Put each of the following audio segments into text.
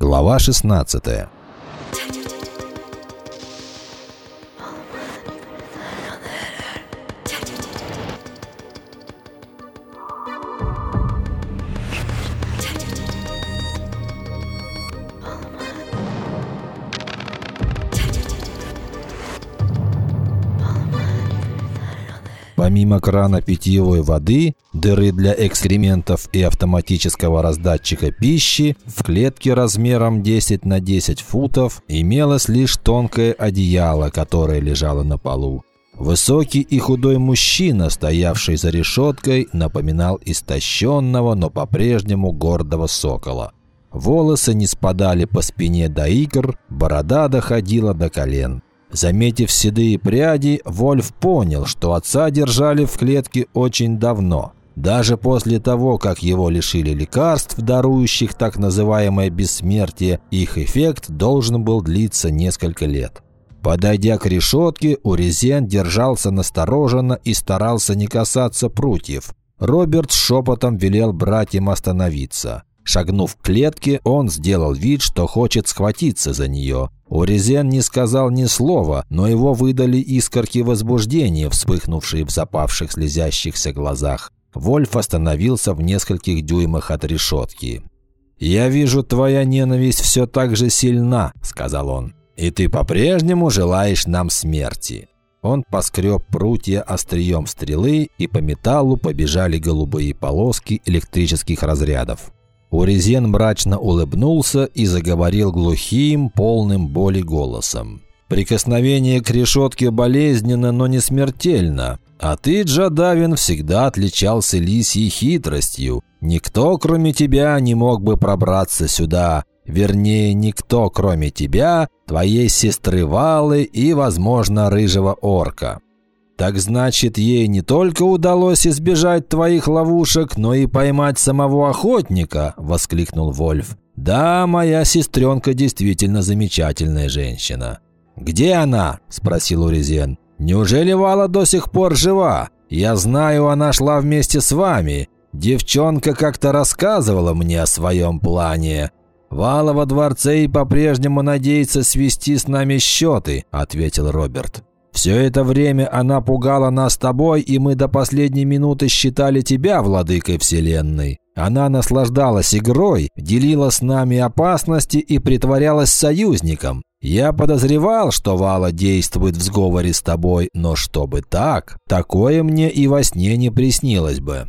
Глава 16 Помимо крана питьевой воды, дыры для экскрементов и автоматического раздатчика пищи, в клетке размером 10 на 10 футов имелось лишь тонкое одеяло, которое лежало на полу. Высокий и худой мужчина, стоявший за решеткой, напоминал истощенного, но по-прежнему гордого сокола. Волосы не спадали по спине до икр, борода доходила до колен. Заметив седые пряди, Вольф понял, что отца держали в клетке очень давно. Даже после того, как его лишили лекарств, дарующих так называемое бессмертие, их эффект должен был длиться несколько лет. Подойдя к решетке, Урезен держался настороженно и старался не касаться прутьев. Роберт шепотом велел братьям остановиться. Шагнув к клетке, он сделал вид, что хочет схватиться за нее. Урезен не сказал ни слова, но его выдали искорки возбуждения, вспыхнувшие в запавших слезящихся глазах. Вольф остановился в нескольких дюймах от решетки. «Я вижу, твоя ненависть все так же сильна», — сказал он. «И ты по-прежнему желаешь нам смерти». Он поскреб прутья острием стрелы, и по металлу побежали голубые полоски электрических разрядов. Урезен мрачно улыбнулся и заговорил глухим, полным боли голосом. «Прикосновение к решетке болезненно, но не смертельно. А ты, Джадавин, всегда отличался лисьей хитростью. Никто, кроме тебя, не мог бы пробраться сюда. Вернее, никто, кроме тебя, твоей сестры Валы и, возможно, рыжего орка. «Так значит, ей не только удалось избежать твоих ловушек, но и поймать самого охотника!» – воскликнул Вольф. «Да, моя сестренка действительно замечательная женщина». «Где она?» – спросил Урезен. «Неужели Вала до сих пор жива? Я знаю, она шла вместе с вами. Девчонка как-то рассказывала мне о своем плане». «Вала во дворце и по-прежнему надеется свести с нами счеты», – ответил Роберт. Все это время она пугала нас тобой, и мы до последней минуты считали тебя владыкой Вселенной. Она наслаждалась игрой, делила с нами опасности и притворялась союзником. Я подозревал, что Вала действует в сговоре с тобой, но чтобы так, такое мне и во сне не приснилось бы.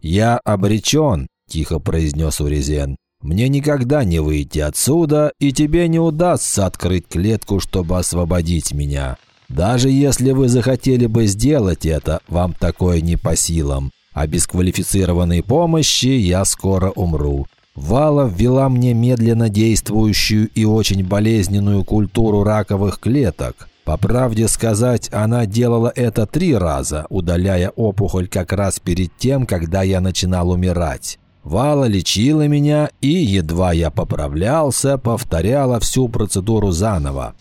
«Я обречен», – тихо произнес Урезен. «Мне никогда не выйти отсюда, и тебе не удастся открыть клетку, чтобы освободить меня. Даже если вы захотели бы сделать это, вам такое не по силам. А без квалифицированной помощи я скоро умру. Вала ввела мне медленно действующую и очень болезненную культуру раковых клеток. По правде сказать, она делала это три раза, удаляя опухоль как раз перед тем, когда я начинал умирать. Вала лечила меня и, едва я поправлялся, повторяла всю процедуру заново.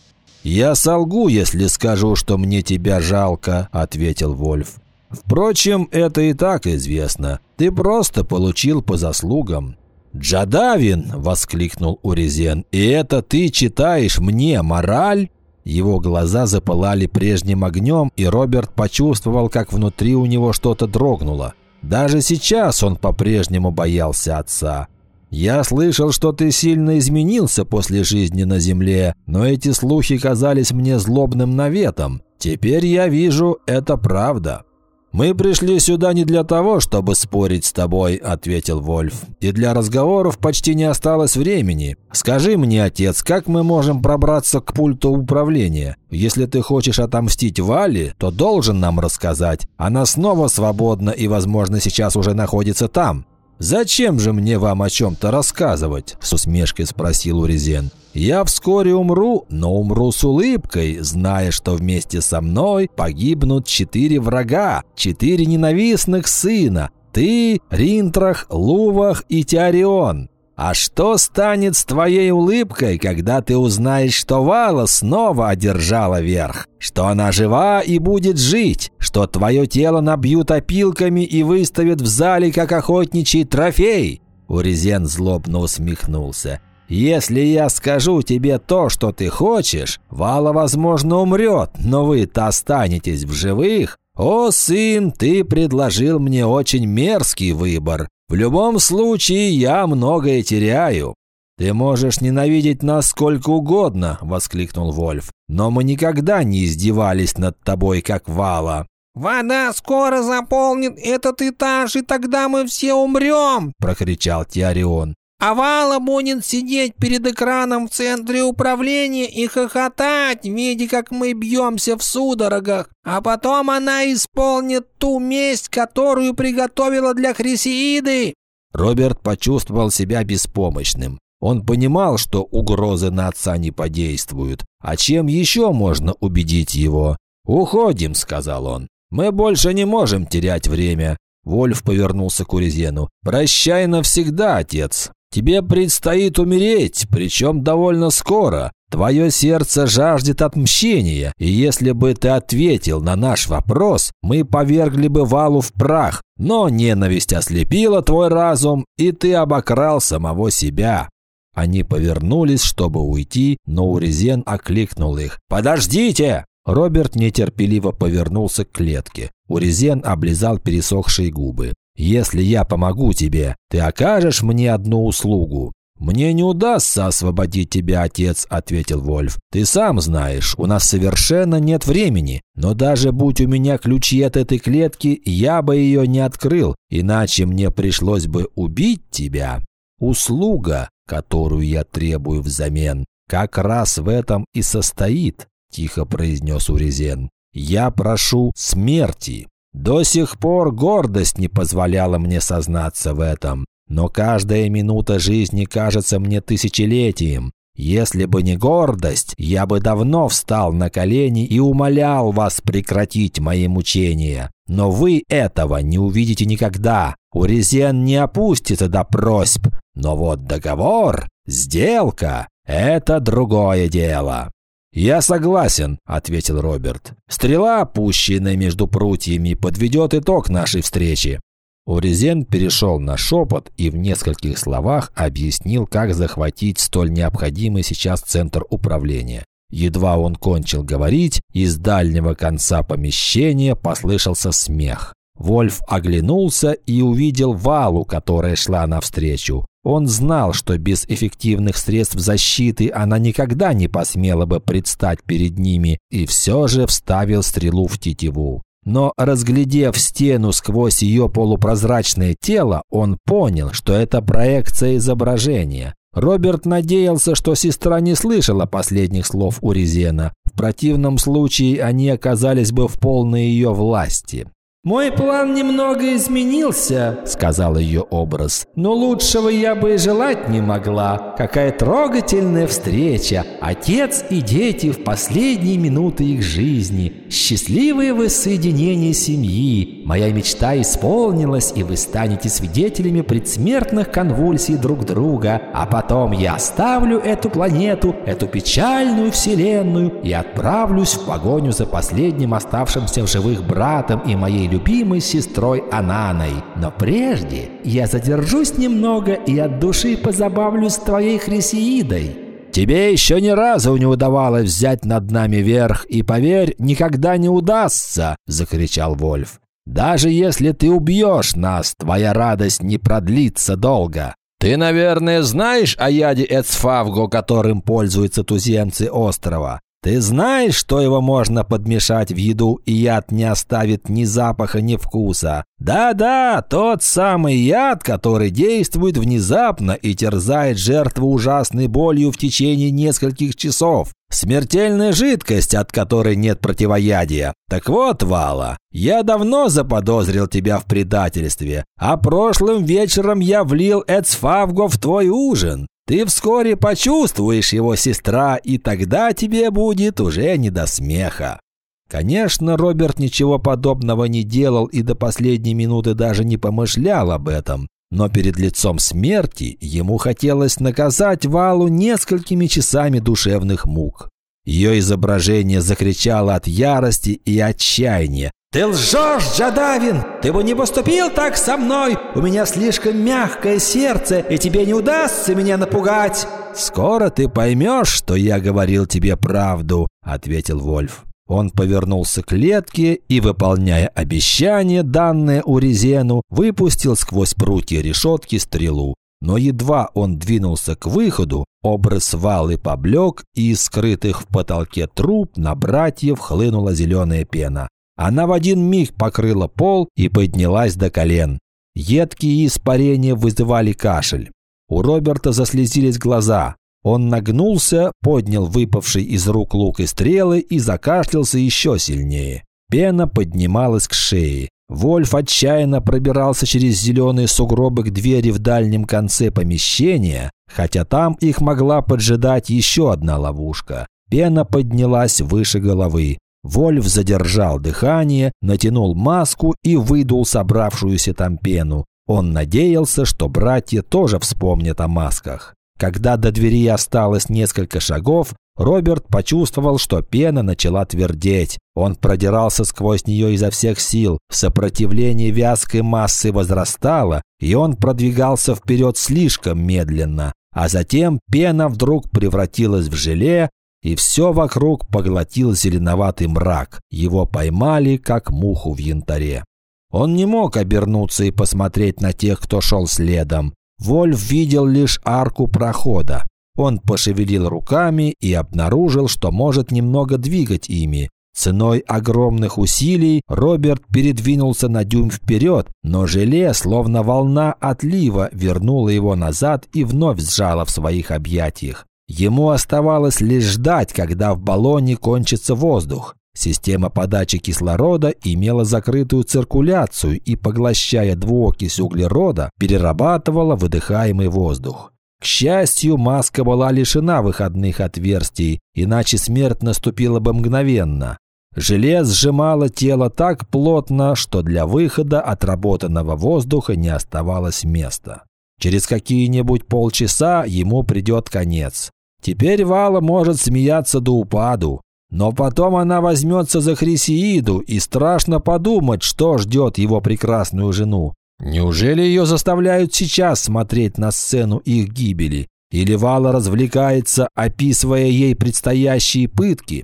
«Я солгу, если скажу, что мне тебя жалко», – ответил Вольф. «Впрочем, это и так известно. Ты просто получил по заслугам». «Джадавин!» – воскликнул Урезен. «И это ты читаешь мне мораль?» Его глаза запылали прежним огнем, и Роберт почувствовал, как внутри у него что-то дрогнуло. Даже сейчас он по-прежнему боялся отца. «Я слышал, что ты сильно изменился после жизни на Земле, но эти слухи казались мне злобным наветом. Теперь я вижу, это правда». «Мы пришли сюда не для того, чтобы спорить с тобой», – ответил Вольф. «И для разговоров почти не осталось времени. Скажи мне, отец, как мы можем пробраться к пульту управления? Если ты хочешь отомстить Вале, то должен нам рассказать. Она снова свободна и, возможно, сейчас уже находится там. «Зачем же мне вам о чем-то рассказывать?» – с усмешкой спросил Урезен. «Я вскоре умру, но умру с улыбкой, зная, что вместе со мной погибнут четыре врага, четыре ненавистных сына – ты, Ринтрах, Лувах и Теорион. А что станет с твоей улыбкой, когда ты узнаешь, что Вала снова одержала верх? Что она жива и будет жить? Что твое тело набьют опилками и выставят в зале как охотничий трофей?» Урезен злобно усмехнулся. Если я скажу тебе то, что ты хочешь, Вала, возможно, умрет, но вы-то останетесь в живых. О, сын, ты предложил мне очень мерзкий выбор. В любом случае, я многое теряю. «Ты можешь ненавидеть нас сколько угодно», – воскликнул Вольф. «Но мы никогда не издевались над тобой, как Вала. «Вода скоро заполнит этот этаж, и тогда мы все умрем!» – прокричал Тиарион. «А Вала будет сидеть перед экраном в центре управления и хохотать, видя, как мы бьемся в судорогах. А потом она исполнит ту месть, которую приготовила для Хрисеиды!» Роберт почувствовал себя беспомощным. Он понимал, что угрозы на отца не подействуют. А чем еще можно убедить его? «Уходим», — сказал он. «Мы больше не можем терять время». Вольф повернулся к Урезену. «Прощай навсегда, отец. Тебе предстоит умереть, причем довольно скоро. Твое сердце жаждет отмщения, и если бы ты ответил на наш вопрос, мы повергли бы валу в прах. Но ненависть ослепила твой разум, и ты обокрал самого себя». Они повернулись, чтобы уйти, но Урезен окликнул их. «Подождите!» Роберт нетерпеливо повернулся к клетке. Урезен облизал пересохшие губы. «Если я помогу тебе, ты окажешь мне одну услугу». «Мне не удастся освободить тебя, отец», – ответил Вольф. «Ты сам знаешь, у нас совершенно нет времени. Но даже будь у меня ключи от этой клетки, я бы ее не открыл, иначе мне пришлось бы убить тебя. Услуга, которую я требую взамен, как раз в этом и состоит. – тихо произнес Урезен. «Я прошу смерти. До сих пор гордость не позволяла мне сознаться в этом, но каждая минута жизни кажется мне тысячелетием. Если бы не гордость, я бы давно встал на колени и умолял вас прекратить мои мучения. Но вы этого не увидите никогда. Урезен не опустится до просьб. Но вот договор, сделка – это другое дело. «Я согласен», – ответил Роберт. «Стрела, опущенная между прутьями, подведет итог нашей встречи». Урезен перешел на шепот и в нескольких словах объяснил, как захватить столь необходимый сейчас центр управления. Едва он кончил говорить, из дальнего конца помещения послышался смех. Вольф оглянулся и увидел Валу, которая шла навстречу. Он знал, что без эффективных средств защиты она никогда не посмела бы предстать перед ними, и все же вставил стрелу в тетиву. Но, разглядев стену сквозь ее полупрозрачное тело, он понял, что это проекция изображения. Роберт надеялся, что сестра не слышала последних слов Урезена. В противном случае они оказались бы в полной ее власти. «Мой план немного изменился», — сказал ее образ. «Но лучшего я бы и желать не могла. Какая трогательная встреча! Отец и дети в последние минуты их жизни. Счастливое воссоединение семьи. Моя мечта исполнилась, и вы станете свидетелями предсмертных конвульсий друг друга. А потом я оставлю эту планету, эту печальную вселенную, и отправлюсь в погоню за последним оставшимся в живых братом и моей любимой сестрой Ананой. Но прежде я задержусь немного и от души позабавлюсь твоей Хрисеидой». «Тебе еще ни разу не удавалось взять над нами верх, и, поверь, никогда не удастся!» – закричал Вольф. «Даже если ты убьешь нас, твоя радость не продлится долго. Ты, наверное, знаешь о яде Эцфавго, которым пользуются туземцы острова? Ты знаешь, что его можно подмешать в еду, и яд не оставит ни запаха, ни вкуса? Да-да, тот самый яд, который действует внезапно и терзает жертву ужасной болью в течение нескольких часов. Смертельная жидкость, от которой нет противоядия. Так вот, Вала, я давно заподозрил тебя в предательстве, а прошлым вечером я влил Эцфавго в твой ужин. Ты вскоре почувствуешь его, сестра, и тогда тебе будет уже не до смеха». Конечно, Роберт ничего подобного не делал и до последней минуты даже не помышлял об этом. Но перед лицом смерти ему хотелось наказать Валу несколькими часами душевных мук. Ее изображение закричало от ярости и отчаяния. «Ты лжешь, Джадавин! Ты бы не поступил так со мной! У меня слишком мягкое сердце, и тебе не удастся меня напугать!» «Скоро ты поймешь, что я говорил тебе правду», — ответил Вольф. Он повернулся к клетке и, выполняя обещание, данное Урезену, выпустил сквозь прутья решетки стрелу. Но едва он двинулся к выходу, образ валы поблек, и из скрытых в потолке труб на братьев хлынула зеленая пена. Она в один миг покрыла пол и поднялась до колен. Едкие испарения вызывали кашель. У Роберта заслезились глаза. Он нагнулся, поднял выпавший из рук лук и стрелы и закашлялся еще сильнее. Пена поднималась к шее. Вольф отчаянно пробирался через зеленые сугробы к двери в дальнем конце помещения, хотя там их могла поджидать еще одна ловушка. Пена поднялась выше головы. Вольф задержал дыхание, натянул маску и выдул собравшуюся там пену. Он надеялся, что братья тоже вспомнят о масках. Когда до двери осталось несколько шагов, Роберт почувствовал, что пена начала твердеть. Он продирался сквозь нее изо всех сил. Сопротивление вязкой массы возрастало, и он продвигался вперед слишком медленно. А затем пена вдруг превратилась в желе, и все вокруг поглотил зеленоватый мрак. Его поймали, как муху в янтаре. Он не мог обернуться и посмотреть на тех, кто шел следом. Вольф видел лишь арку прохода. Он пошевелил руками и обнаружил, что может немного двигать ими. Ценой огромных усилий Роберт передвинулся на дюйм вперед, но желе, словно волна отлива, вернуло его назад и вновь сжало в своих объятиях. Ему оставалось лишь ждать, когда в баллоне кончится воздух. Система подачи кислорода имела закрытую циркуляцию и, поглощая двуокись углерода, перерабатывала выдыхаемый воздух. К счастью, маска была лишена выходных отверстий, иначе смерть наступила бы мгновенно. Желез сжимало тело так плотно, что для выхода отработанного воздуха не оставалось места. Через какие-нибудь полчаса ему придет конец. Теперь Вала может смеяться до упаду, но потом она возьмется за Хрисеиду, и страшно подумать, что ждет его прекрасную жену. Неужели ее заставляют сейчас смотреть на сцену их гибели? Или Вала развлекается, описывая ей предстоящие пытки?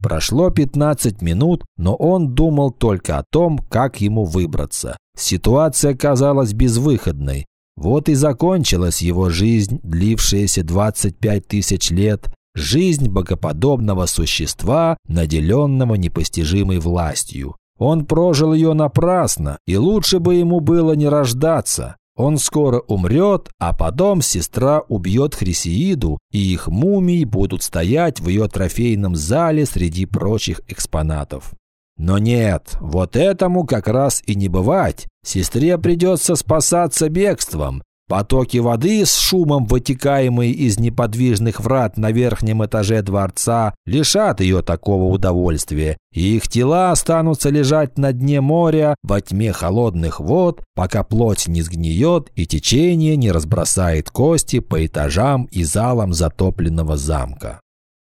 Прошло 15 минут, но он думал только о том, как ему выбраться. Ситуация казалась безвыходной. Вот и закончилась его жизнь, длившаяся 25 тысяч лет, жизнь богоподобного существа, наделенного непостижимой властью. Он прожил ее напрасно, и лучше бы ему было не рождаться. Он скоро умрет, а потом сестра убьет Хрисеиду, и их мумии будут стоять в ее трофейном зале среди прочих экспонатов. Но нет, вот этому как раз и не бывать. Сестре придется спасаться бегством. Потоки воды с шумом, вытекаемые из неподвижных врат на верхнем этаже дворца, лишат ее такого удовольствия, и их тела останутся лежать на дне моря во тьме холодных вод, пока плоть не сгниет и течение не разбросает кости по этажам и залам затопленного замка.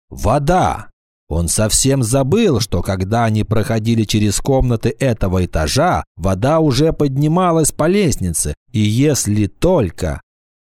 Вода! Он совсем забыл, что когда они проходили через комнаты этого этажа, вода уже поднималась по лестнице, и если только...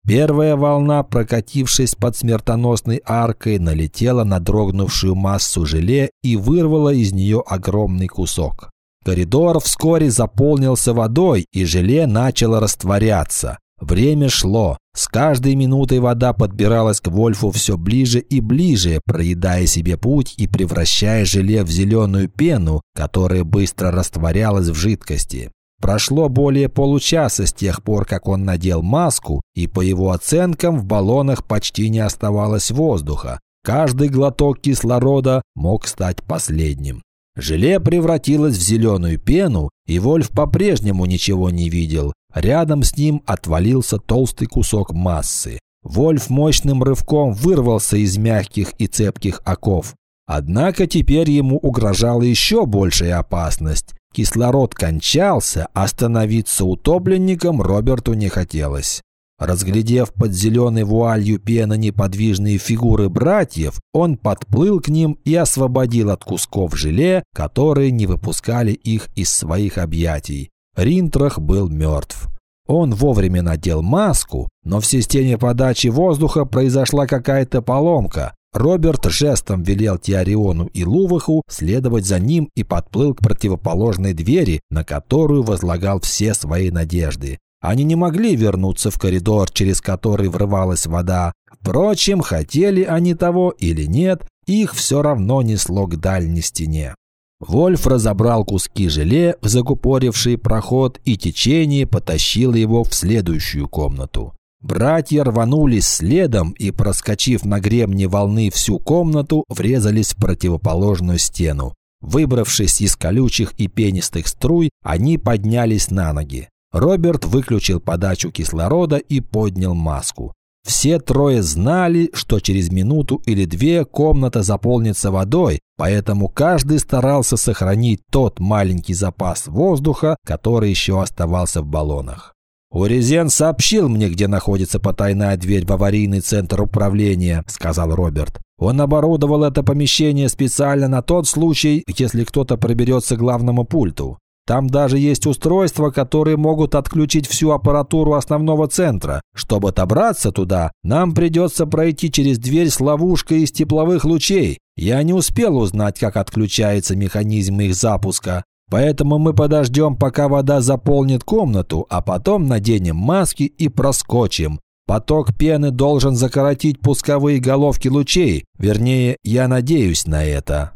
Первая волна, прокатившись под смертоносной аркой, налетела на дрогнувшую массу желе и вырвала из нее огромный кусок. Коридор вскоре заполнился водой, и желе начало растворяться. Время шло. С каждой минутой вода подбиралась к Вольфу все ближе и ближе, проедая себе путь и превращая желе в зеленую пену, которая быстро растворялась в жидкости. Прошло более получаса с тех пор, как он надел маску, и по его оценкам в баллонах почти не оставалось воздуха. Каждый глоток кислорода мог стать последним. Желе превратилось в зеленую пену, и Вольф по-прежнему ничего не видел. Рядом с ним отвалился толстый кусок массы. Вольф мощным рывком вырвался из мягких и цепких оков. Однако теперь ему угрожала еще большая опасность. Кислород кончался, а становиться утопленником Роберту не хотелось. Разглядев под зеленой вуалью пены неподвижные фигуры братьев, он подплыл к ним и освободил от кусков желе, которые не выпускали их из своих объятий. Ринтрах был мертв. Он вовремя надел маску, но в системе подачи воздуха произошла какая-то поломка. Роберт жестом велел Теориону и Луваху следовать за ним и подплыл к противоположной двери, на которую возлагал все свои надежды. Они не могли вернуться в коридор, через который врывалась вода. Впрочем, хотели они того или нет, их все равно несло к дальней стене. Вольф разобрал куски желе, закупоривший проход, и течение потащило его в следующую комнату. Братья рванулись следом и, проскочив на гребне волны всю комнату, врезались в противоположную стену. Выбравшись из колючих и пенистых струй, они поднялись на ноги. Роберт выключил подачу кислорода и поднял маску. Все трое знали, что через минуту или две комната заполнится водой, поэтому каждый старался сохранить тот маленький запас воздуха, который еще оставался в баллонах. «Урезен сообщил мне, где находится потайная дверь в аварийный центр управления», – сказал Роберт. «Он оборудовал это помещение специально на тот случай, если кто-то проберется к главному пульту. Там даже есть устройства, которые могут отключить всю аппаратуру основного центра. Чтобы добраться туда, нам придется пройти через дверь с ловушкой из тепловых лучей. Я не успел узнать, как отключается механизм их запуска. Поэтому мы подождем, пока вода заполнит комнату, а потом наденем маски и проскочим. Поток пены должен закоротить пусковые головки лучей. Вернее, я надеюсь на это.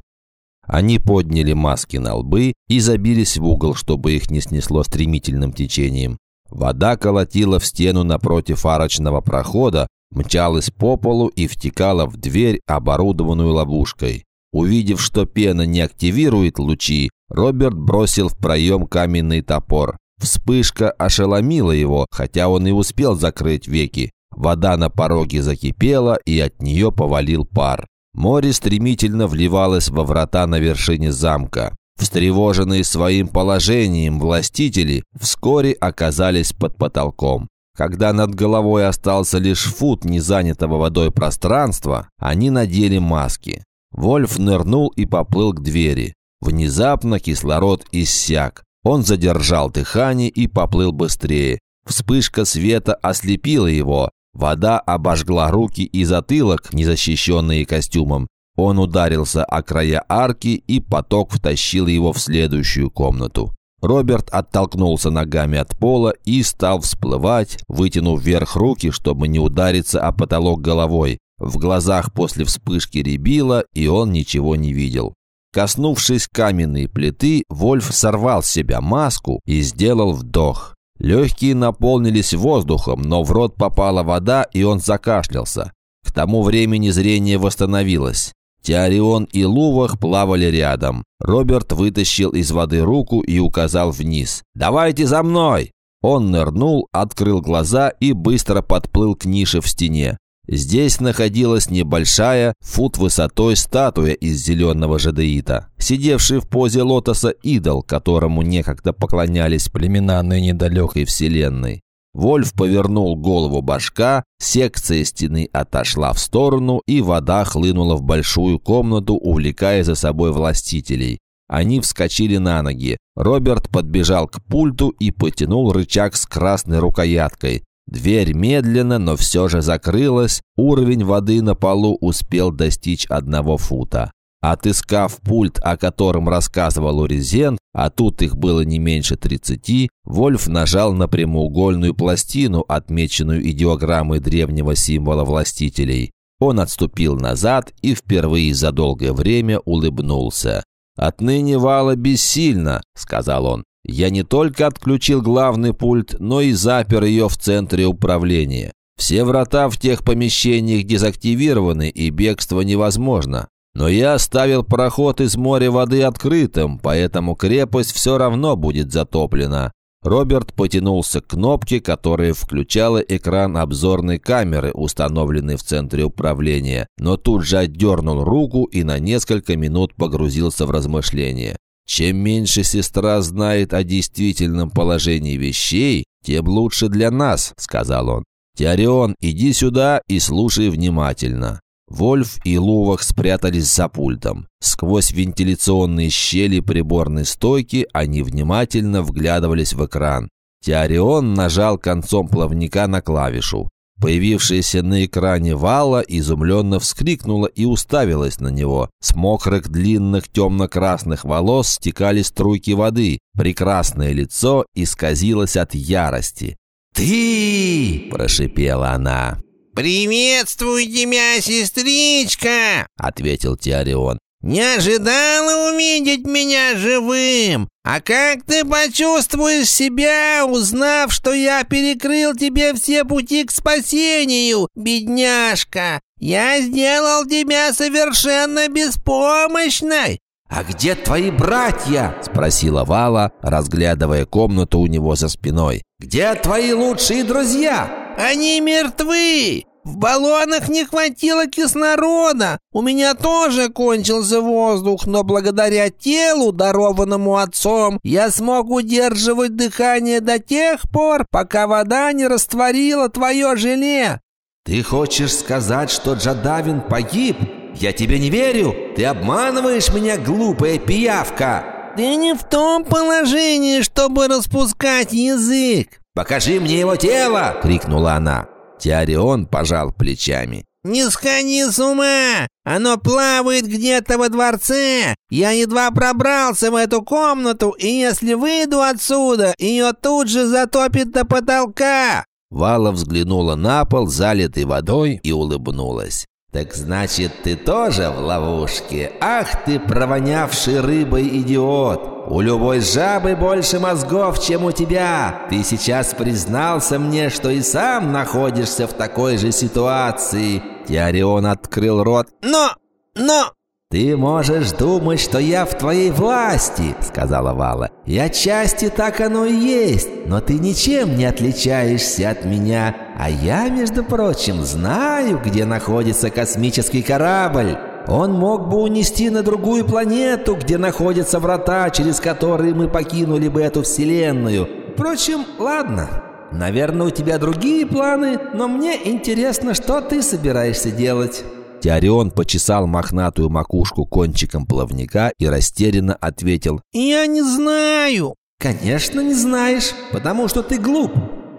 Они подняли маски на лбы и забились в угол, чтобы их не снесло стремительным течением. Вода колотила в стену напротив арочного прохода, мчалась по полу и втекала в дверь, оборудованную ловушкой. Увидев, что пена не активирует лучи, Роберт бросил в проем каменный топор. Вспышка ошеломила его, хотя он и успел закрыть веки. Вода на пороге закипела, и от нее повалил пар. Море стремительно вливалось во врата на вершине замка. Встревоженные своим положением властители вскоре оказались под потолком. Когда над головой остался лишь фут незанятого водой пространства, они надели маски. Вольф нырнул и поплыл к двери. Внезапно кислород иссяк. Он задержал дыхание и поплыл быстрее. Вспышка света ослепила его, Вода обожгла руки и затылок, незащищенные костюмом. Он ударился о края арки, и поток втащил его в следующую комнату. Роберт оттолкнулся ногами от пола и стал всплывать, вытянув вверх руки, чтобы не удариться о потолок головой. В глазах после вспышки рябило, и он ничего не видел. Коснувшись каменной плиты, Вольф сорвал с себя маску и сделал вдох. Легкие наполнились воздухом, но в рот попала вода, и он закашлялся. К тому времени зрение восстановилось. Теорион и Лувах плавали рядом. Роберт вытащил из воды руку и указал вниз. «Давайте за мной!» Он нырнул, открыл глаза и быстро подплыл к нише в стене. Здесь находилась небольшая, фут высотой статуя из зеленого жадеита, сидевший в позе лотоса идол, которому некогда поклонялись племена ныне далекой вселенной. Вольф повернул голову башка, секция стены отошла в сторону, и вода хлынула в большую комнату, увлекая за собой властителей. Они вскочили на ноги. Роберт подбежал к пульту и потянул рычаг с красной рукояткой. Дверь медленно, но все же закрылась, уровень воды на полу успел достичь одного фута. Отыскав пульт, о котором рассказывал Урезен, а тут их было не меньше 30, Вольф нажал на прямоугольную пластину, отмеченную идеограммой древнего символа властителей. Он отступил назад и впервые за долгое время улыбнулся. «Отныне вала бессильно», — сказал он. Я не только отключил главный пульт, но и запер ее в центре управления. Все врата в тех помещениях дезактивированы, и бегство невозможно. Но я оставил проход из моря воды открытым, поэтому крепость все равно будет затоплена. Роберт потянулся к кнопке, которая включала экран обзорной камеры, установленной в центре управления, но тут же отдернул руку и на несколько минут погрузился в размышления. Чем меньше сестра знает о действительном положении вещей, тем лучше для нас», — сказал он. «Теорион, иди сюда и слушай внимательно». Вольф и Лувах спрятались за пультом. Сквозь вентиляционные щели приборной стойки они внимательно вглядывались в экран. Теорион нажал концом плавника на клавишу. Появившаяся на экране Вала изумленно вскрикнула и уставилась на него. С мокрых длинных темно-красных волос стекали струйки воды. Прекрасное лицо исказилось от ярости. «Ты!» – прошипела она. «Приветствую тебя, сестричка!» – ответил Теорион. «Не ожидала увидеть меня живым! А как ты почувствуешь себя, узнав, что я перекрыл тебе все пути к спасению, бедняжка? Я сделал тебя совершенно беспомощной!» «А где твои братья?» – спросила Вала, разглядывая комнату у него за спиной. «Где твои лучшие друзья?» «Они мертвы! В баллонах не хватило кислорода. У меня тоже кончился воздух, но благодаря телу, дарованному отцом, я смог удерживать дыхание до тех пор, пока вода не растворила твое желе. Ты хочешь сказать, что Джадавин погиб? Я тебе не верю. Ты обманываешь меня, глупая пиявка. Ты не в том положении, чтобы распускать язык. Покажи мне его тело, крикнула она. Теорион пожал плечами. «Не сходи с ума! Оно плавает где-то во дворце! Я едва пробрался в эту комнату, и если выйду отсюда, ее тут же затопит до потолка!» Вала взглянула на пол, залитый водой, и улыбнулась. «Так значит, ты тоже в ловушке? Ах ты, провонявший рыбой идиот! У любой жабы больше мозгов, чем у тебя! Ты сейчас признался мне, что и сам находишься в такой же ситуации!» Теорион открыл рот. «Но... но...» «Ты можешь думать, что я в твоей власти», — сказала Вала. «Я части так оно и есть, но ты ничем не отличаешься от меня. А я, между прочим, знаю, где находится космический корабль. Он мог бы унести на другую планету, где находятся врата, через которые мы покинули бы эту вселенную. Впрочем, ладно». Наверное, у тебя другие планы, но мне интересно, что ты собираешься делать. Теорион почесал мохнатую макушку кончиком плавника и растерянно ответил «Я не знаю». «Конечно не знаешь, потому что ты глуп.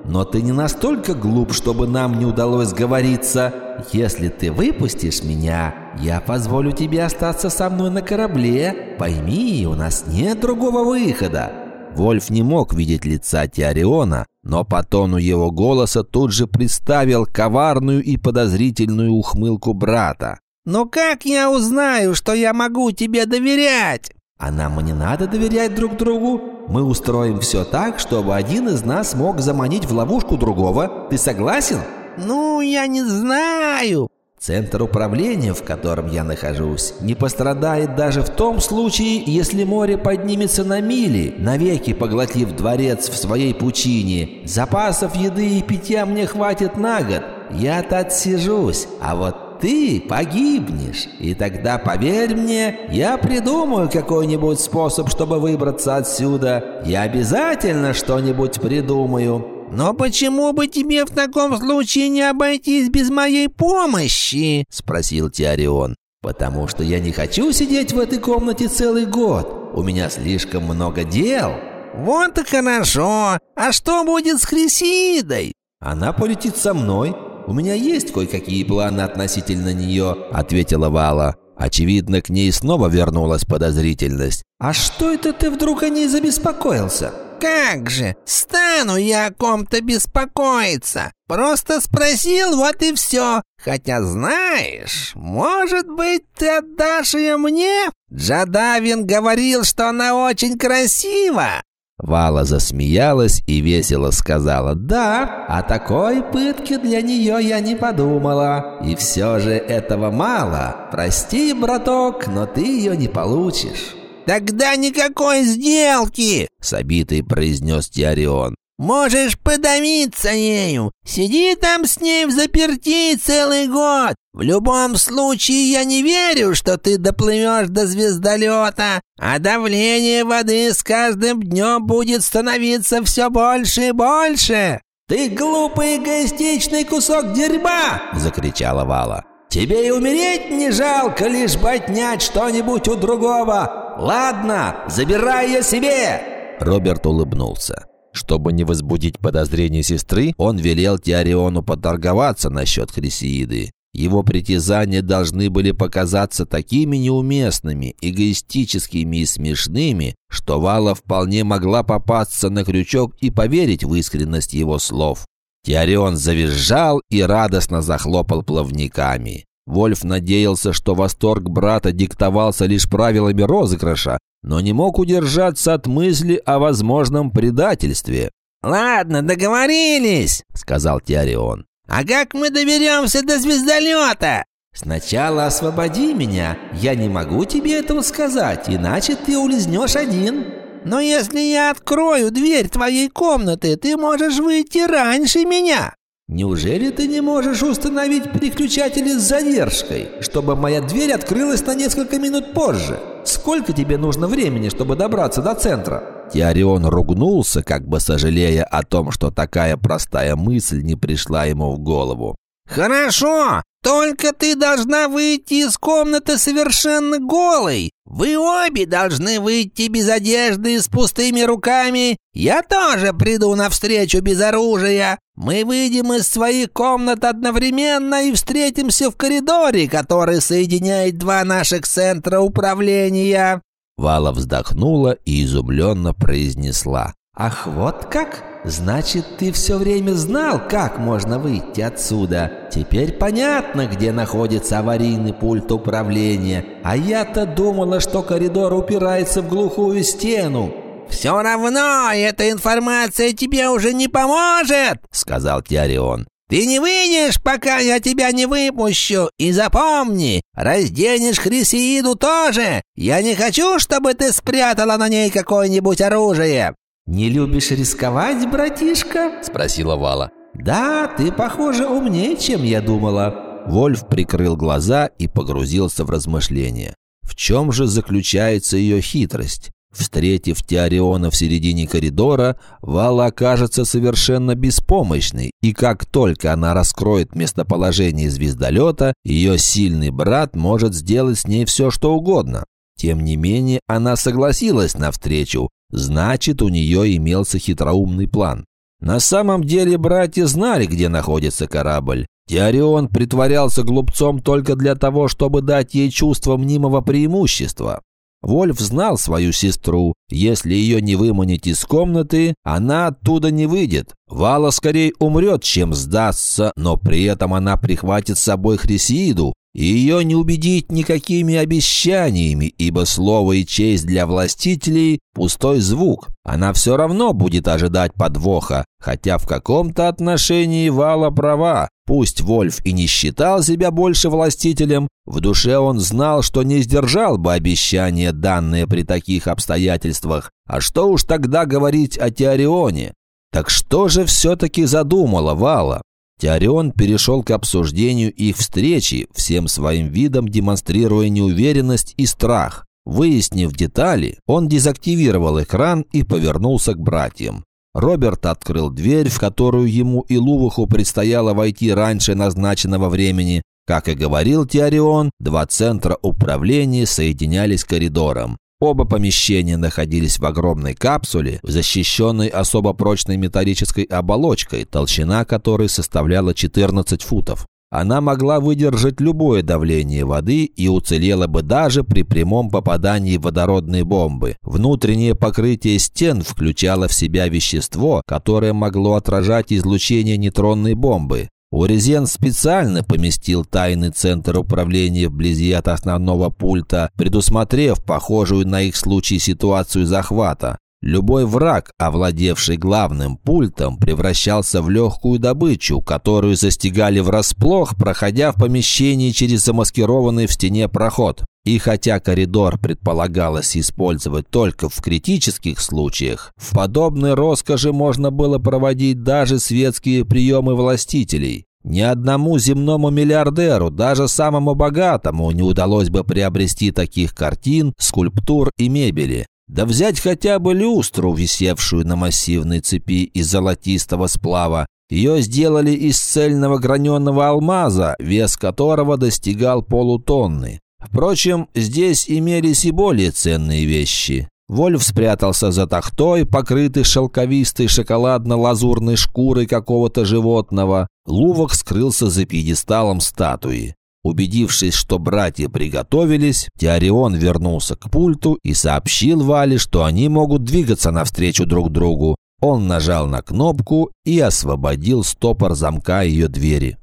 Но ты не настолько глуп, чтобы нам не удалось говориться. Если ты выпустишь меня, я позволю тебе остаться со мной на корабле. Пойми, у нас нет другого выхода». Вольф не мог видеть лица Теориона, но по тону его голоса тут же представил коварную и подозрительную ухмылку брата. «Но как я узнаю, что я могу тебе доверять?» «А нам и не надо доверять друг другу. Мы устроим все так, чтобы один из нас мог заманить в ловушку другого. Ты согласен?» «Ну, я не знаю», Центр управления, в котором я нахожусь, не пострадает даже в том случае, если море поднимется на мили, навеки поглотив дворец в своей пучине. Запасов еды и питья мне хватит на год. Я-то отсижусь, а вот ты погибнешь. И тогда, поверь мне, я придумаю какой-нибудь способ, чтобы выбраться отсюда. Я обязательно что-нибудь придумаю. «Но почему бы тебе в таком случае не обойтись без моей помощи?» – спросил Теорион. «Потому что я не хочу сидеть в этой комнате целый год. У меня слишком много дел». «Вот и хорошо. А что будет с Хрисидой?» «Она полетит со мной. У меня есть кое-какие планы относительно нее», — ответила Вала. Очевидно, к ней снова вернулась подозрительность. «А что это ты вдруг о ней забеспокоился?» Как же, стану я о ком-то беспокоиться. Просто спросил, вот и все. Хотя, знаешь, может быть, ты отдашь ее мне? Джадавин говорил, что она очень красива. Вала засмеялась и весело сказала «Да, о такой пытке для нее я не подумала. И все же этого мало. Прости, браток, но ты ее не получишь». «Тогда никакой сделки!» — с обитой произнес Теорион. «Можешь подавиться ею. Сиди там с ней в заперти целый год. В любом случае я не верю, что ты доплывешь до звездолета, а давление воды с каждым днем будет становиться все больше и больше. «Ты глупый эгоистичный кусок дерьма!» – закричала Вала. «Тебе и умереть не жалко, лишь бы отнять что-нибудь у другого! Ладно, забирай ее себе!» Роберт улыбнулся. Чтобы не возбудить подозрения сестры, он велел Теориону поторговаться насчет Хрисеиды. Его притязания должны были показаться такими неуместными, эгоистическими и смешными, что Вала вполне могла попасться на крючок и поверить в искренность его слов. Теорион завизжал и радостно захлопал плавниками. Вольф надеялся, что восторг брата диктовался лишь правилами розыгрыша, но не мог удержаться от мысли о возможном предательстве. «Ладно, договорились», — сказал Теорион. «А как мы доберемся до звездолета?» «Сначала освободи меня. Я не могу тебе этого сказать, иначе ты улизнешь один». «Но если я открою дверь твоей комнаты, ты можешь выйти раньше меня». «Неужели ты не можешь установить переключатели с задержкой, чтобы моя дверь открылась на несколько минут позже? Сколько тебе нужно времени, чтобы добраться до центра?» Теорион ругнулся, как бы сожалея о том, что такая простая мысль не пришла ему в голову. «Хорошо, только ты должна выйти из комнаты совершенно голой. Вы обе должны выйти без одежды с пустыми руками. Я тоже приду навстречу без оружия. Мы выйдем из своих комнат одновременно и встретимся в коридоре, который соединяет два наших центра управления». Вала вздохнула и изумленно произнесла. «Ах, вот как? Значит, ты все время знал, как можно выйти отсюда. Теперь понятно, где находится аварийный пульт управления. А я-то думала, что коридор упирается в глухую стену». «Все равно эта информация тебе уже не поможет», — сказал Тиарион. Ты не выйдешь, пока я тебя не выпущу. И запомни, разденешь Хрисеиду тоже. Я не хочу, чтобы ты спрятала на ней какое-нибудь оружие». «Не любишь рисковать, братишка?» – спросила Вала. «Да, ты, похоже, умнее, чем я думала». Вольф прикрыл глаза и погрузился в размышления. В чем же заключается ее хитрость? Встретив Теориона в середине коридора, Вала окажется совершенно беспомощной, и как только она раскроет местоположение звездолета, ее сильный брат может сделать с ней все, что угодно. Тем не менее, она согласилась на встречу, значит, у нее имелся хитроумный план. На самом деле братья знали, где находится корабль. Теорион притворялся глупцом только для того, чтобы дать ей чувство мнимого преимущества. Вольф знал свою сестру. Если ее не выманить из комнаты, она оттуда не выйдет. Вала скорее умрет, чем сдастся, но при этом она прихватит с собой Хрисииду, ее не убедить никакими обещаниями, ибо слово и честь для властителей – пустой звук. Она все равно будет ожидать подвоха, хотя в каком-то отношении Вала права. Пусть Вольф и не считал себя больше властителем, в душе он знал, что не сдержал бы обещания, данные при таких обстоятельствах. А что уж тогда говорить о Теорионе? Так что же все-таки задумала Вала? Теорион перешел к обсуждению их встречи, всем своим видом демонстрируя неуверенность и страх. Выяснив детали, он дезактивировал экран и повернулся к братьям. Роберт открыл дверь, в которую ему и Лувуху предстояло войти раньше назначенного времени. Как и говорил Теорион, два центра управления соединялись коридором. Оба помещения находились в огромной капсуле, защищенной особо прочной металлической оболочкой, толщина которой составляла 14 футов. Она могла выдержать любое давление воды и уцелела бы даже при прямом попадании водородной бомбы. Внутреннее покрытие стен включало в себя вещество, которое могло отражать излучение нейтронной бомбы. Урезен специально поместил тайный центр управления вблизи от основного пульта, предусмотрев похожую на их случай ситуацию захвата. Любой враг, овладевший главным пультом, превращался в легкую добычу, которую застигали врасплох, проходя в помещении через замаскированный в стене проход. И хотя коридор предполагалось использовать только в критических случаях, в подобной роскоши можно было проводить даже светские приемы властителей. Ни одному земному миллиардеру, даже самому богатому, не удалось бы приобрести таких картин, скульптур и мебели. Да взять хотя бы люстру, висевшую на массивной цепи из золотистого сплава. Ее сделали из цельного граненого алмаза, вес которого достигал полутонны. Впрочем, здесь имелись и более ценные вещи. Вольф спрятался за тахтой, покрытый шелковистой шоколадно-лазурной шкурой какого-то животного. Лувок скрылся за пьедесталом статуи. Убедившись, что братья приготовились, Теорион вернулся к пульту и сообщил Вале, что они могут двигаться навстречу друг другу. Он нажал на кнопку и освободил стопор замка ее двери.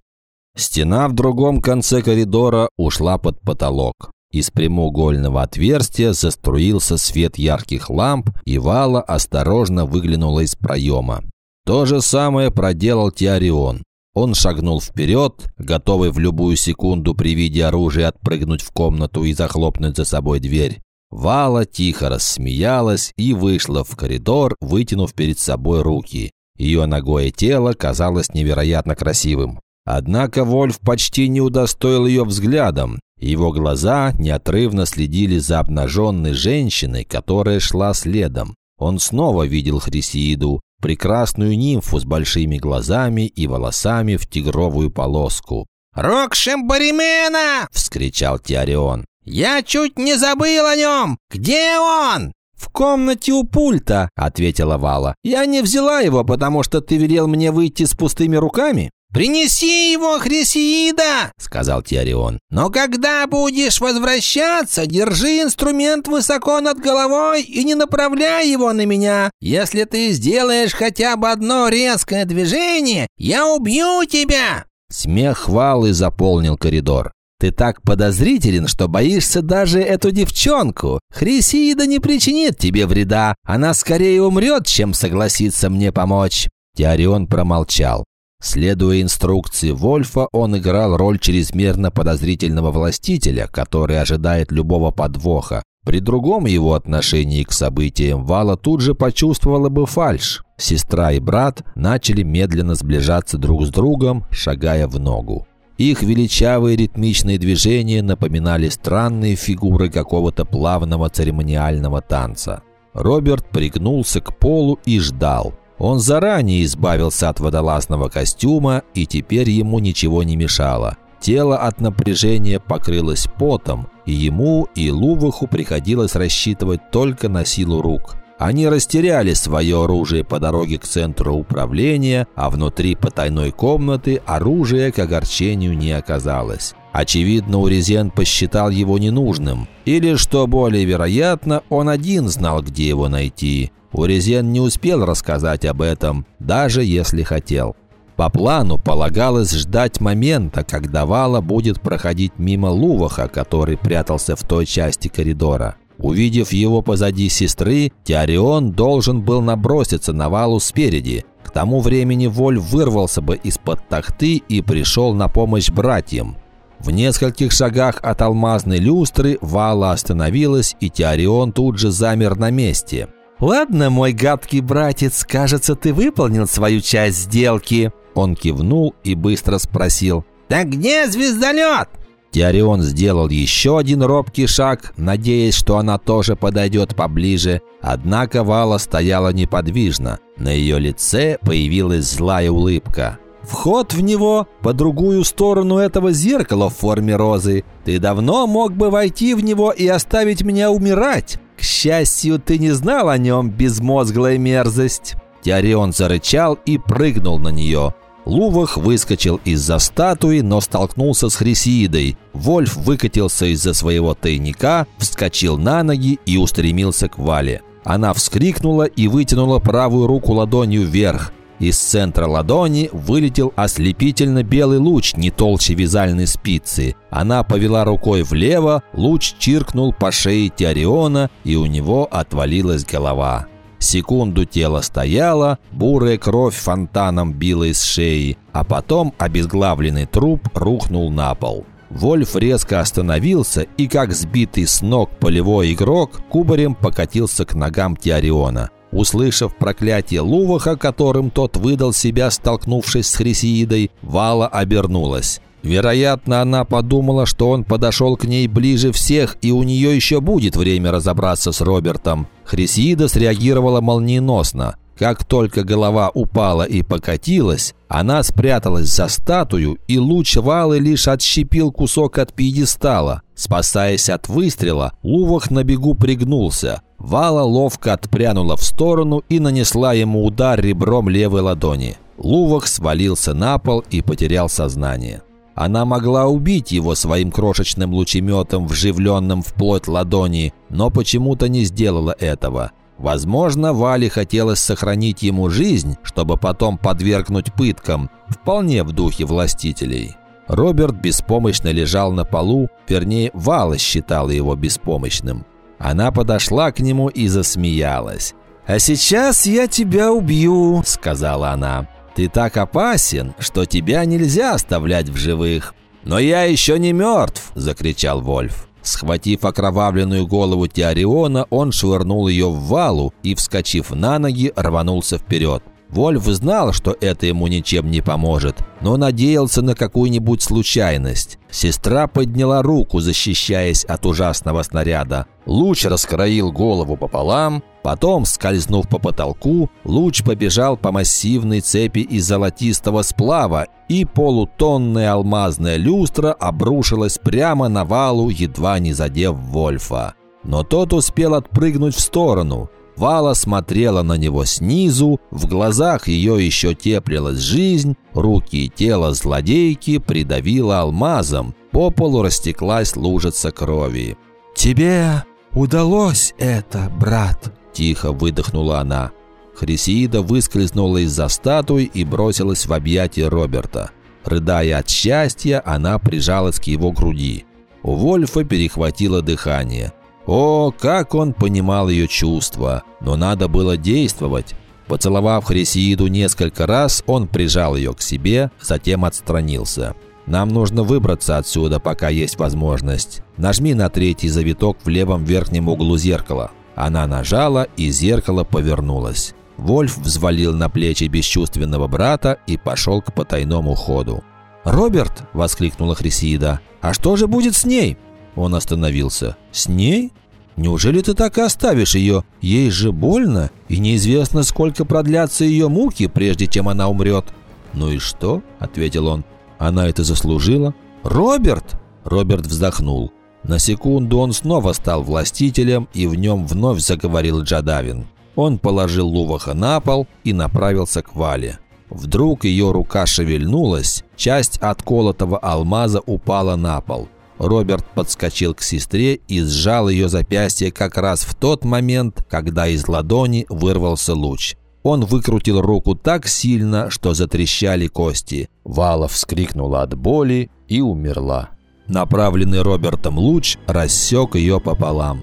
Стена в другом конце коридора ушла под потолок. Из прямоугольного отверстия заструился свет ярких ламп, и Вала осторожно выглянула из проема. То же самое проделал Теорион. Он шагнул вперед, готовый в любую секунду при виде оружия отпрыгнуть в комнату и захлопнуть за собой дверь. Вала тихо рассмеялась и вышла в коридор, вытянув перед собой руки. Ее ногое тело казалось невероятно красивым. Однако Вольф почти не удостоил ее взглядом. Его глаза неотрывно следили за обнаженной женщиной, которая шла следом. Он снова видел Хрисииду, прекрасную нимфу с большими глазами и волосами в тигровую полоску. «Рок Шембаримена!» — вскричал Тиарион. «Я чуть не забыл о нем! Где он?» «В комнате у пульта», — ответила Вала. «Я не взяла его, потому что ты велел мне выйти с пустыми руками». «Принеси его, Хрисиида!» — сказал Тиарион. «Но когда будешь возвращаться, держи инструмент высоко над головой и не направляй его на меня. Если ты сделаешь хотя бы одно резкое движение, я убью тебя!» Смех хвалы заполнил коридор. «Ты так подозрителен, что боишься даже эту девчонку. Хрисиида не причинит тебе вреда. Она скорее умрет, чем согласится мне помочь». Тиарион промолчал. Следуя инструкции Вольфа, он играл роль чрезмерно подозрительного властителя, который ожидает любого подвоха. При другом его отношении к событиям Вала тут же почувствовала бы фальшь. Сестра и брат начали медленно сближаться друг с другом, шагая в ногу. Их величавые ритмичные движения напоминали странные фигуры какого-то плавного церемониального танца. Роберт пригнулся к полу и ждал. Он заранее избавился от водолазного костюма, и теперь ему ничего не мешало. Тело от напряжения покрылось потом, и ему и Луваху приходилось рассчитывать только на силу рук. Они растеряли свое оружие по дороге к центру управления, а внутри потайной комнаты оружия к огорчению не оказалось. Очевидно, Урезен посчитал его ненужным. Или, что более вероятно, он один знал, где его найти. Урезен не успел рассказать об этом, даже если хотел. По плану полагалось ждать момента, когда Вала будет проходить мимо Луваха, который прятался в той части коридора. Увидев его позади сестры, Теорион должен был наброситься на Валу спереди. К тому времени Воль вырвался бы из-под тахты и пришел на помощь братьям. В нескольких шагах от алмазной люстры Вала остановилась, и Теорион тут же замер на месте. «Ладно, мой гадкий братец, кажется, ты выполнил свою часть сделки». Он кивнул и быстро спросил. «Так где звездолет?» Теорион сделал еще один робкий шаг, надеясь, что она тоже подойдет поближе. Однако Вала стояла неподвижно. На ее лице появилась злая улыбка. Вход в него по другую сторону этого зеркала в форме розы. Ты давно мог бы войти в него и оставить меня умирать. К счастью, ты не знал о нем, безмозглая мерзость». Теорион зарычал и прыгнул на нее. Лувах выскочил из-за статуи, но столкнулся с Хрисиидой. Вольф выкатился из-за своего тайника, вскочил на ноги и устремился к Вале. Она вскрикнула и вытянула правую руку ладонью вверх. Из центра ладони вылетел ослепительно белый луч, не толще вязальной спицы. Она повела рукой влево, луч чиркнул по шее Теориона, и у него отвалилась голова. Секунду тело стояло, бурая кровь фонтаном била из шеи, а потом обезглавленный труп рухнул на пол. Вольф резко остановился и, как сбитый с ног полевой игрок, кубарем покатился к ногам Теориона. Услышав проклятие Луваха, которым тот выдал себя, столкнувшись с Хрисиидой, Вала обернулась. Вероятно, она подумала, что он подошел к ней ближе всех, и у нее еще будет время разобраться с Робертом. Хрисиида среагировала молниеносно. Как только голова упала и покатилась, она спряталась за статую, и луч валы лишь отщепил кусок от пьедестала. Спасаясь от выстрела, Лувах на бегу пригнулся. Вала ловко отпрянула в сторону и нанесла ему удар ребром левой ладони. Лувах свалился на пол и потерял сознание. Она могла убить его своим крошечным лучеметом, вживленным в плоть ладони, но почему-то не сделала этого. Возможно, Вале хотелось сохранить ему жизнь, чтобы потом подвергнуть пыткам, вполне в духе властителей. Роберт беспомощно лежал на полу, вернее, Вала считала его беспомощным. Она подошла к нему и засмеялась. «А сейчас я тебя убью», — сказала она. «Ты так опасен, что тебя нельзя оставлять в живых». «Но я еще не мертв!» – закричал Вольф. Схватив окровавленную голову Теориона, он швырнул ее в валу и, вскочив на ноги, рванулся вперед. Вольф знал, что это ему ничем не поможет, но надеялся на какую-нибудь случайность. Сестра подняла руку, защищаясь от ужасного снаряда. Луч раскроил голову пополам, потом, скользнув по потолку, луч побежал по массивной цепи из золотистого сплава, и полутонная алмазная люстра обрушилась прямо на валу, едва не задев Вольфа. Но тот успел отпрыгнуть в сторону. Вала смотрела на него снизу, в глазах ее еще теплилась жизнь, руки и тело злодейки придавило алмазом, по полу растеклась лужица крови. «Тебе удалось это, брат?» – тихо выдохнула она. Хрисиида выскользнула из-за статуи и бросилась в объятия Роберта. Рыдая от счастья, она прижалась к его груди. У Вольфа перехватило дыхание. О, как он понимал ее чувства, но надо было действовать. Поцеловав Хрисииду несколько раз, он прижал ее к себе, затем отстранился. «Нам нужно выбраться отсюда, пока есть возможность. Нажми на третий завиток в левом верхнем углу зеркала». Она нажала, и зеркало повернулось. Вольф взвалил на плечи бесчувственного брата и пошел к потайному ходу. «Роберт!» – воскликнула Хрисиида. «А что же будет с ней?» Он остановился. «С ней? Неужели ты так и оставишь ее? Ей же больно, и неизвестно, сколько продлятся ее муки, прежде чем она умрет». «Ну и что?» – ответил он. «Она это заслужила?» «Роберт!» Роберт вздохнул. На секунду он снова стал властителем, и в нем вновь заговорил Джадавин. Он положил Луваха на пол и направился к Вале. Вдруг ее рука шевельнулась, часть отколотого алмаза упала на пол. Роберт подскочил к сестре и сжал ее запястье как раз в тот момент, когда из ладони вырвался луч. Он выкрутил руку так сильно, что затрещали кости. Вала вскрикнула от боли и умерла. Направленный Робертом луч рассек ее пополам.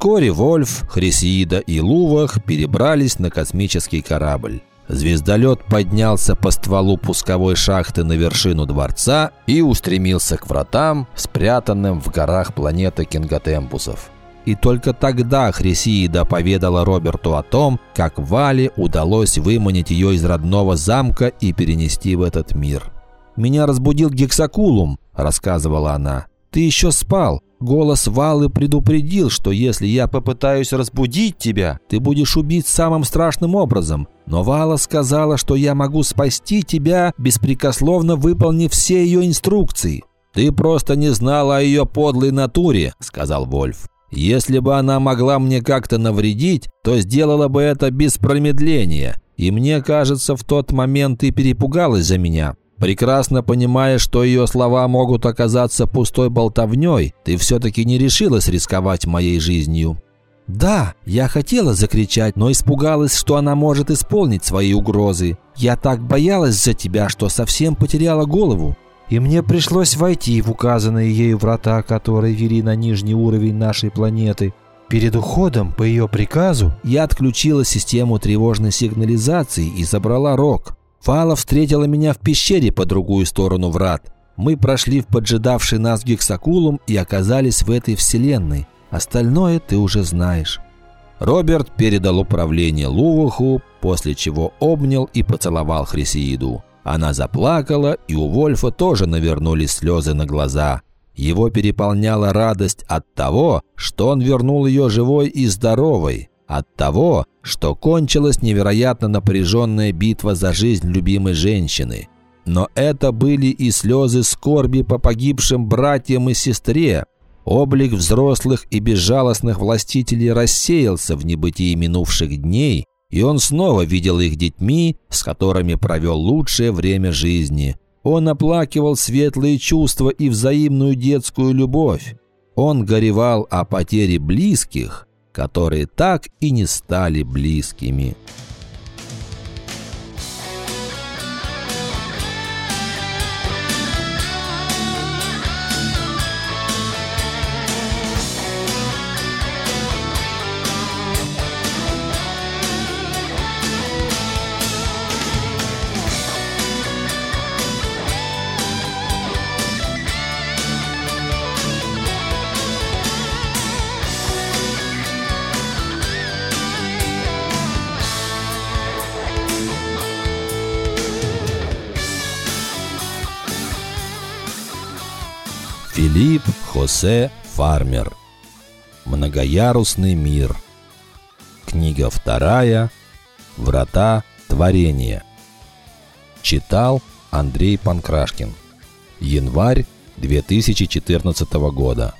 Вскоре Вольф, Хрисиида и Лувах перебрались на космический корабль. Звездолет поднялся по стволу пусковой шахты на вершину дворца и устремился к вратам, спрятанным в горах планеты Кинготемпусов. И только тогда Хрисиида поведала Роберту о том, как Вале удалось выманить ее из родного замка и перенести в этот мир. «Меня разбудил Гексакулум», – рассказывала она. «Ты еще спал. Голос Валы предупредил, что если я попытаюсь разбудить тебя, ты будешь убит самым страшным образом. Но Вала сказала, что я могу спасти тебя, беспрекословно выполнив все ее инструкции. «Ты просто не знала о ее подлой натуре», — сказал Вольф. «Если бы она могла мне как-то навредить, то сделала бы это без промедления. И мне кажется, в тот момент ты перепугалась за меня. Прекрасно понимая, что ее слова могут оказаться пустой болтовней, ты все-таки не решилась рисковать моей жизнью. «Да, я хотела закричать, но испугалась, что она может исполнить свои угрозы. Я так боялась за тебя, что совсем потеряла голову. И мне пришлось войти в указанные ею врата, которые вели на нижний уровень нашей планеты. Перед уходом, по ее приказу, я отключила систему тревожной сигнализации и забрала рог. Фала встретила меня в пещере по другую сторону врат. Мы прошли в поджидавший нас гексакулум и оказались в этой вселенной. Остальное ты уже знаешь». Роберт передал управление Луваху, после чего обнял и поцеловал Хрисеиду. Она заплакала, и у Вольфа тоже навернулись слезы на глаза. Его переполняла радость от того, что он вернул ее живой и здоровой, от того, что кончилась невероятно напряженная битва за жизнь любимой женщины. Но это были и слезы скорби по погибшим братьям и сестре, Облик взрослых и безжалостных властителей рассеялся в небытии минувших дней, и он снова видел их детьми, с которыми провел лучшее время жизни. Он оплакивал светлые чувства и взаимную детскую любовь. Он горевал о потере близких, которые так и не стали близкими. Хосе Фармер. Многоярусный мир Книга вторая. Врата творения Читал Андрей Панкрашкин. Январь 2014 года.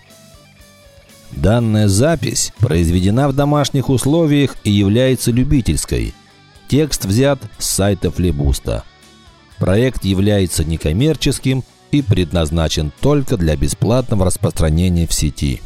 Данная запись произведена в домашних условиях и является любительской. Текст взят с сайта Флебуста. Проект является некоммерческим и предназначен только для бесплатного распространения в сети.